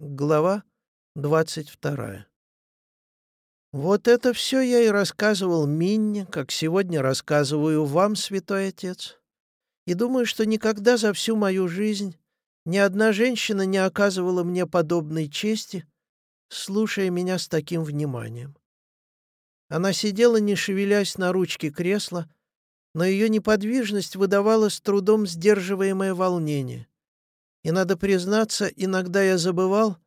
Глава двадцать вторая. Вот это все я и рассказывал Минне, как сегодня рассказываю вам, святой отец. И думаю, что никогда за всю мою жизнь ни одна женщина не оказывала мне подобной чести, слушая меня с таким вниманием. Она сидела, не шевелясь на ручке кресла, но ее неподвижность выдавала с трудом сдерживаемое волнение. И, надо признаться, иногда я забывал,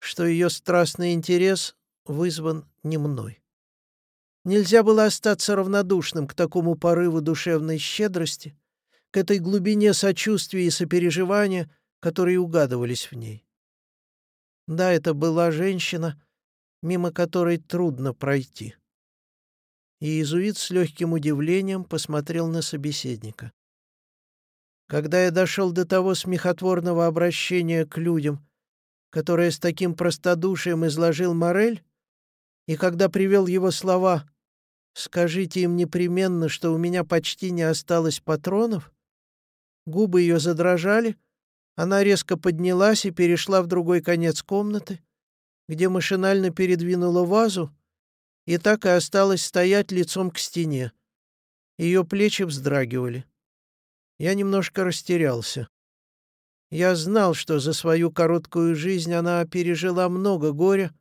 что ее страстный интерес вызван не мной. Нельзя было остаться равнодушным к такому порыву душевной щедрости, к этой глубине сочувствия и сопереживания, которые угадывались в ней. Да, это была женщина, мимо которой трудно пройти. И иезуит с легким удивлением посмотрел на собеседника. Когда я дошел до того смехотворного обращения к людям, которое с таким простодушием изложил Морель, и когда привел его слова «Скажите им непременно, что у меня почти не осталось патронов», губы ее задрожали, она резко поднялась и перешла в другой конец комнаты, где машинально передвинула вазу и так и осталась стоять лицом к стене. Ее плечи вздрагивали. Я немножко растерялся. Я знал, что за свою короткую жизнь она пережила много горя,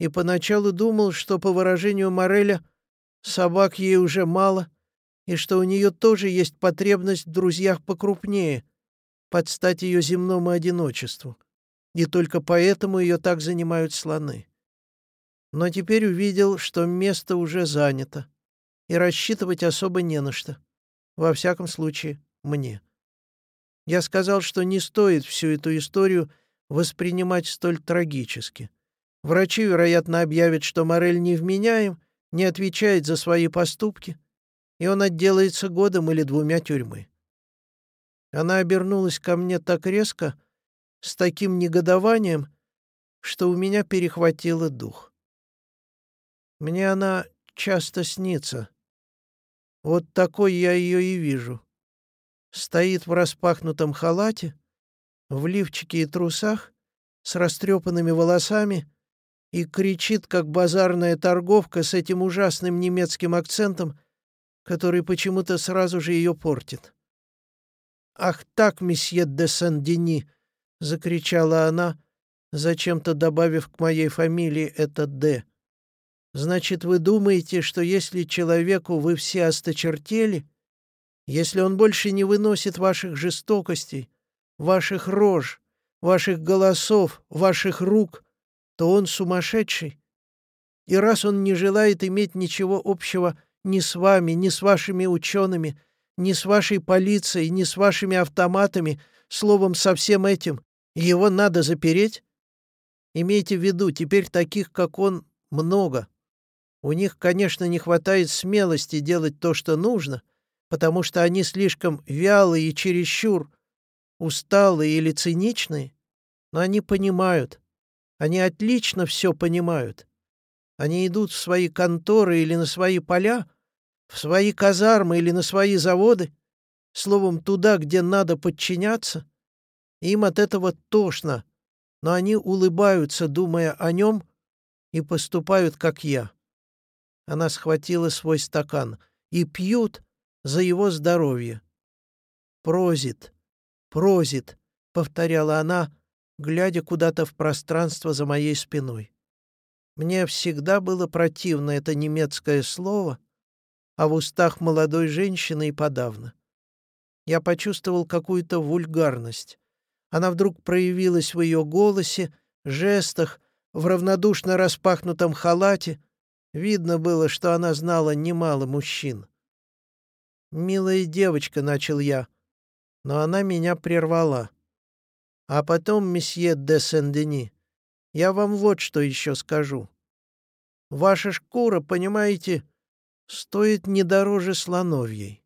и поначалу думал, что, по выражению Мореля, собак ей уже мало, и что у нее тоже есть потребность в друзьях покрупнее, под стать ее земному одиночеству, и только поэтому ее так занимают слоны. Но теперь увидел, что место уже занято, и рассчитывать особо не на что. Во всяком случае, мне. Я сказал, что не стоит всю эту историю воспринимать столь трагически. Врачи, вероятно, объявят, что Морель невменяем, не отвечает за свои поступки, и он отделается годом или двумя тюрьмы. Она обернулась ко мне так резко, с таким негодованием, что у меня перехватило дух. Мне она часто снится. Вот такой я ее и вижу стоит в распахнутом халате, в лифчике и трусах, с растрепанными волосами и кричит, как базарная торговка с этим ужасным немецким акцентом, который почему-то сразу же ее портит. «Ах так, месье де Сен-Дени!» — закричала она, зачем-то добавив к моей фамилии это «Д». «Значит, вы думаете, что если человеку вы все осточертели, если он больше не выносит ваших жестокостей, ваших рож, ваших голосов, ваших рук, то он сумасшедший. И раз он не желает иметь ничего общего ни с вами, ни с вашими учеными, ни с вашей полицией, ни с вашими автоматами, словом, со всем этим, его надо запереть? Имейте в виду, теперь таких, как он, много. У них, конечно, не хватает смелости делать то, что нужно, потому что они слишком вялые и чересчур усталые или циничные, но они понимают. Они отлично все понимают. Они идут в свои конторы или на свои поля, в свои казармы или на свои заводы, словом, туда, где надо подчиняться. Им от этого тошно, но они улыбаются, думая о нем, и поступают, как я. Она схватила свой стакан. И пьют, за его здоровье. «Прозит, прозит», — повторяла она, глядя куда-то в пространство за моей спиной. Мне всегда было противно это немецкое слово, а в устах молодой женщины и подавно. Я почувствовал какую-то вульгарность. Она вдруг проявилась в ее голосе, жестах, в равнодушно распахнутом халате. Видно было, что она знала немало мужчин. «Милая девочка», — начал я, но она меня прервала. А потом, месье де Сен-Дени, я вам вот что еще скажу. Ваша шкура, понимаете, стоит не дороже слоновьей.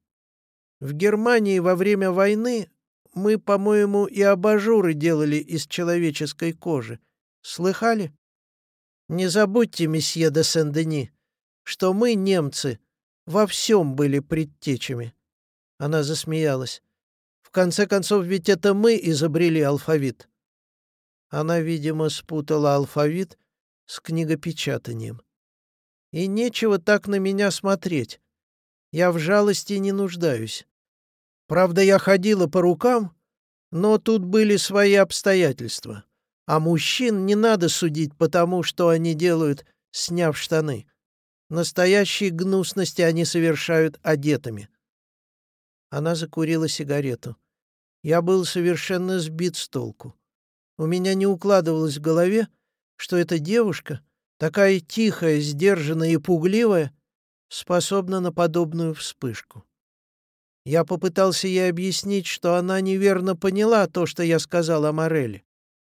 В Германии во время войны мы, по-моему, и абажуры делали из человеческой кожи. Слыхали? Не забудьте, месье де Сен-Дени, что мы, немцы, во всем были предтечами. Она засмеялась. В конце концов, ведь это мы изобрели алфавит. Она, видимо, спутала алфавит с книгопечатанием. И нечего так на меня смотреть. Я в жалости не нуждаюсь. Правда, я ходила по рукам, но тут были свои обстоятельства. А мужчин не надо судить по тому, что они делают, сняв штаны. Настоящие гнусности они совершают одетыми. Она закурила сигарету. Я был совершенно сбит с толку. У меня не укладывалось в голове, что эта девушка, такая тихая, сдержанная и пугливая, способна на подобную вспышку. Я попытался ей объяснить, что она неверно поняла то, что я сказал о Мореле.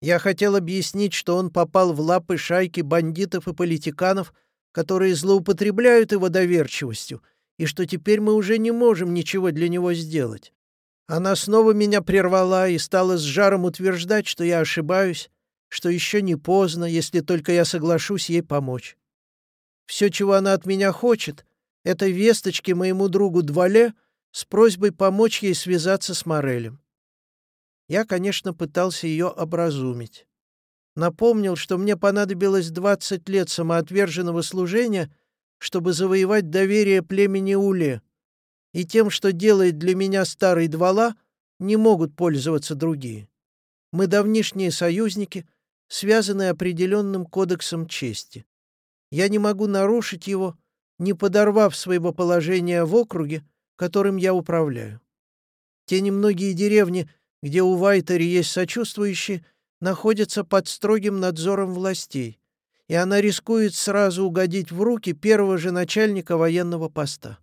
Я хотел объяснить, что он попал в лапы шайки бандитов и политиканов, которые злоупотребляют его доверчивостью, и что теперь мы уже не можем ничего для него сделать. Она снова меня прервала и стала с жаром утверждать, что я ошибаюсь, что еще не поздно, если только я соглашусь ей помочь. Все, чего она от меня хочет, это весточки моему другу Двале с просьбой помочь ей связаться с Морелем. Я, конечно, пытался ее образумить. Напомнил, что мне понадобилось 20 лет самоотверженного служения, чтобы завоевать доверие племени Уле, и тем, что делает для меня старый Двала, не могут пользоваться другие. Мы давнишние союзники, связанные определенным кодексом чести. Я не могу нарушить его, не подорвав своего положения в округе, которым я управляю. Те немногие деревни, где у Вайтери есть сочувствующие, находятся под строгим надзором властей, и она рискует сразу угодить в руки первого же начальника военного поста.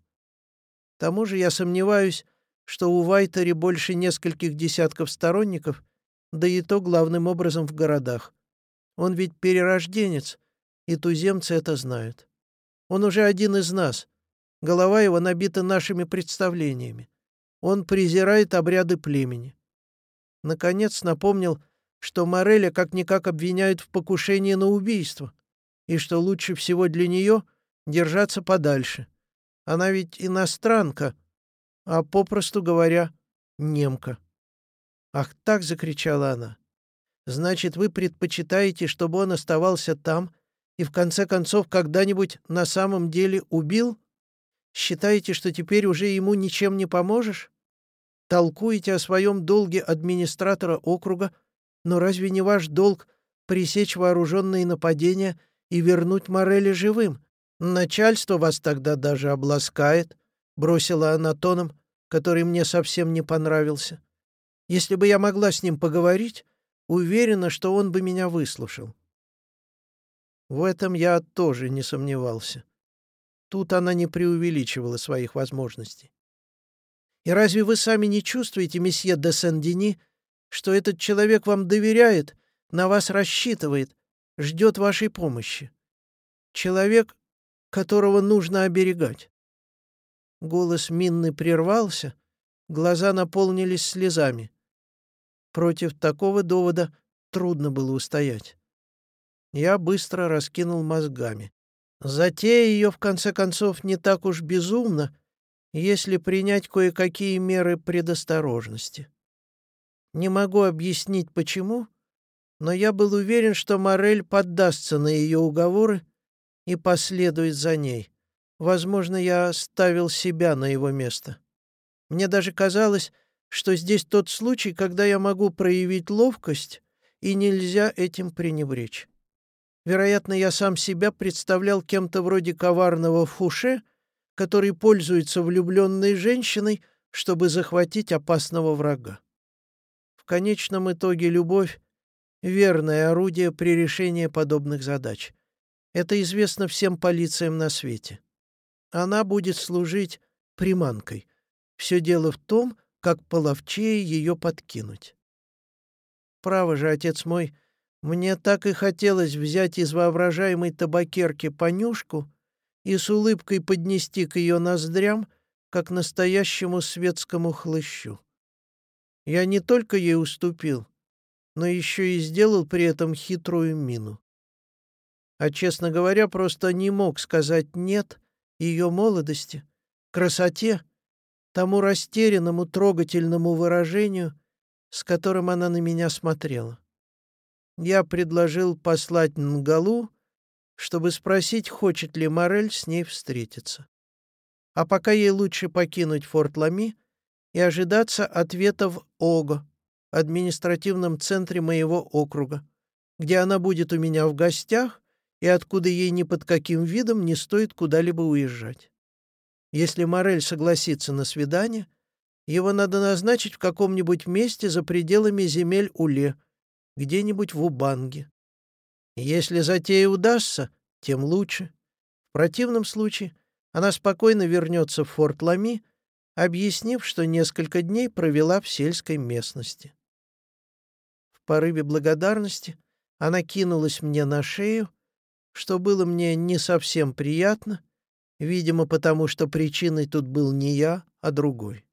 К тому же я сомневаюсь, что у Вайтери больше нескольких десятков сторонников, да и то главным образом в городах. Он ведь перерожденец, и туземцы это знают. Он уже один из нас. Голова его набита нашими представлениями. Он презирает обряды племени. Наконец напомнил, что Мореля как-никак обвиняют в покушении на убийство, и что лучше всего для нее держаться подальше. Она ведь иностранка, а, попросту говоря, немка. «Ах так!» — закричала она. «Значит, вы предпочитаете, чтобы он оставался там и в конце концов когда-нибудь на самом деле убил? Считаете, что теперь уже ему ничем не поможешь? Толкуете о своем долге администратора округа, но разве не ваш долг пресечь вооруженные нападения и вернуть Морели живым, «Начальство вас тогда даже обласкает», — бросила она тоном, который мне совсем не понравился. «Если бы я могла с ним поговорить, уверена, что он бы меня выслушал». В этом я тоже не сомневался. Тут она не преувеличивала своих возможностей. «И разве вы сами не чувствуете, месье де Сен-Дени, что этот человек вам доверяет, на вас рассчитывает, ждет вашей помощи? Человек, которого нужно оберегать. Голос Минны прервался, глаза наполнились слезами. Против такого довода трудно было устоять. Я быстро раскинул мозгами. Затея ее, в конце концов, не так уж безумна, если принять кое-какие меры предосторожности. Не могу объяснить, почему, но я был уверен, что Морель поддастся на ее уговоры и последует за ней. Возможно, я ставил себя на его место. Мне даже казалось, что здесь тот случай, когда я могу проявить ловкость, и нельзя этим пренебречь. Вероятно, я сам себя представлял кем-то вроде коварного фуше, который пользуется влюбленной женщиной, чтобы захватить опасного врага. В конечном итоге любовь — верное орудие при решении подобных задач. Это известно всем полициям на свете. Она будет служить приманкой. Все дело в том, как половчее ее подкинуть. Право же, отец мой, мне так и хотелось взять из воображаемой табакерки понюшку и с улыбкой поднести к ее ноздрям, как настоящему светскому хлыщу. Я не только ей уступил, но еще и сделал при этом хитрую мину а, честно говоря, просто не мог сказать «нет» ее молодости, красоте, тому растерянному, трогательному выражению, с которым она на меня смотрела. я предложил послать Нгалу, чтобы спросить, хочет ли Морель с ней встретиться. А пока ей лучше покинуть Форт Лами и ожидаться ответа в Ого, административном центре моего округа, где она будет у меня в гостях и откуда ей ни под каким видом не стоит куда-либо уезжать. Если Морель согласится на свидание, его надо назначить в каком-нибудь месте за пределами земель Уле, где-нибудь в Убанге. Если затея удастся, тем лучше. В противном случае она спокойно вернется в Форт Лами, объяснив, что несколько дней провела в сельской местности. В порыве благодарности она кинулась мне на шею, что было мне не совсем приятно, видимо, потому что причиной тут был не я, а другой.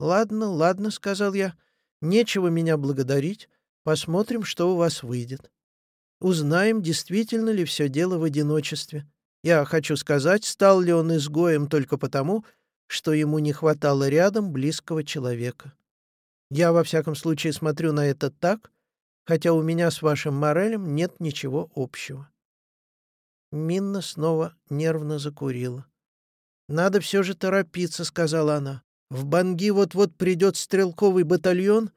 «Ладно, ладно», — сказал я, — «нечего меня благодарить, посмотрим, что у вас выйдет. Узнаем, действительно ли все дело в одиночестве. Я хочу сказать, стал ли он изгоем только потому, что ему не хватало рядом близкого человека. Я, во всяком случае, смотрю на это так, хотя у меня с вашим Морелем нет ничего общего. Минна снова нервно закурила. «Надо все же торопиться», — сказала она. «В Банги вот-вот придет стрелковый батальон,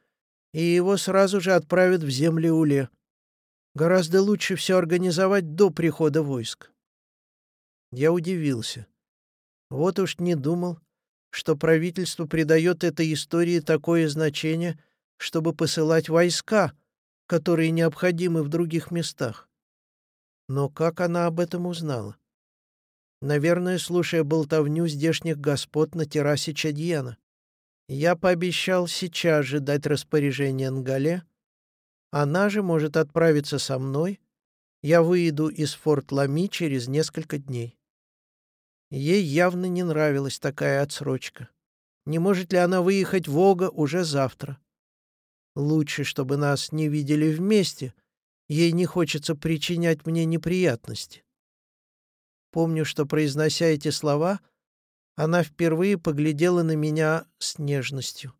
и его сразу же отправят в земли Уле. Гораздо лучше все организовать до прихода войск». Я удивился. Вот уж не думал, что правительство придает этой истории такое значение, чтобы посылать войска, которые необходимы в других местах. Но как она об этом узнала? Наверное, слушая болтовню здешних господ на террасе Чадьяна. Я пообещал сейчас же дать распоряжение Нгале. Она же может отправиться со мной. Я выйду из форт Лами через несколько дней. Ей явно не нравилась такая отсрочка. Не может ли она выехать в Ога уже завтра? Лучше, чтобы нас не видели вместе — Ей не хочется причинять мне неприятности. Помню, что, произнося эти слова, она впервые поглядела на меня с нежностью.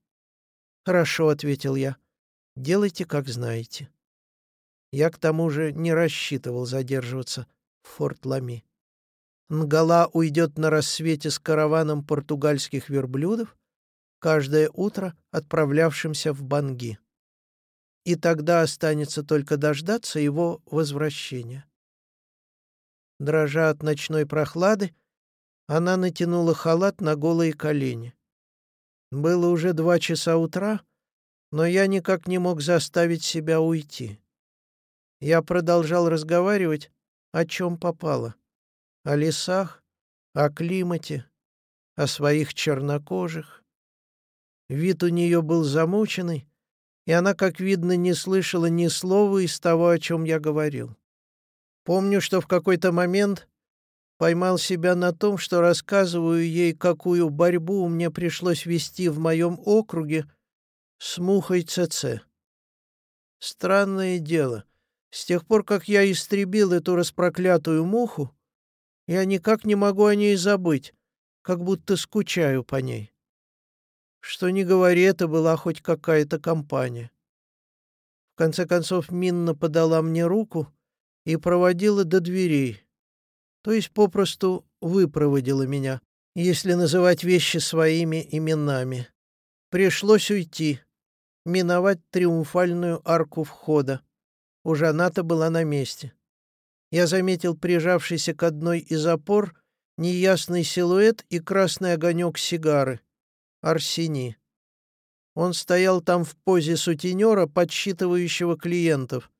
«Хорошо», — ответил я, — «делайте, как знаете». Я, к тому же, не рассчитывал задерживаться в Форт Лами.Нгала уйдет на рассвете с караваном португальских верблюдов, каждое утро отправлявшимся в Банги и тогда останется только дождаться его возвращения. Дрожа от ночной прохлады, она натянула халат на голые колени. Было уже два часа утра, но я никак не мог заставить себя уйти. Я продолжал разговаривать, о чем попало. О лесах, о климате, о своих чернокожих. Вид у нее был замученный, и она, как видно, не слышала ни слова из того, о чем я говорил. Помню, что в какой-то момент поймал себя на том, что рассказываю ей, какую борьбу мне пришлось вести в моем округе с мухой ЦЦ. Странное дело. С тех пор, как я истребил эту распроклятую муху, я никак не могу о ней забыть, как будто скучаю по ней. Что ни говори, это была хоть какая-то компания. В конце концов Минна подала мне руку и проводила до дверей. То есть попросту выпроводила меня, если называть вещи своими именами. Пришлось уйти, миновать триумфальную арку входа. Уже она-то была на месте. Я заметил прижавшийся к одной из опор неясный силуэт и красный огонек сигары. Арсени. Он стоял там в позе сутенера, подсчитывающего клиентов,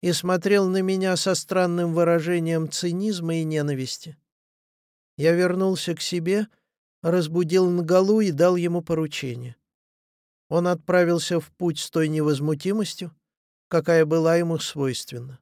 и смотрел на меня со странным выражением цинизма и ненависти. Я вернулся к себе, разбудил Нгалу и дал ему поручение. Он отправился в путь с той невозмутимостью, какая была ему свойственна.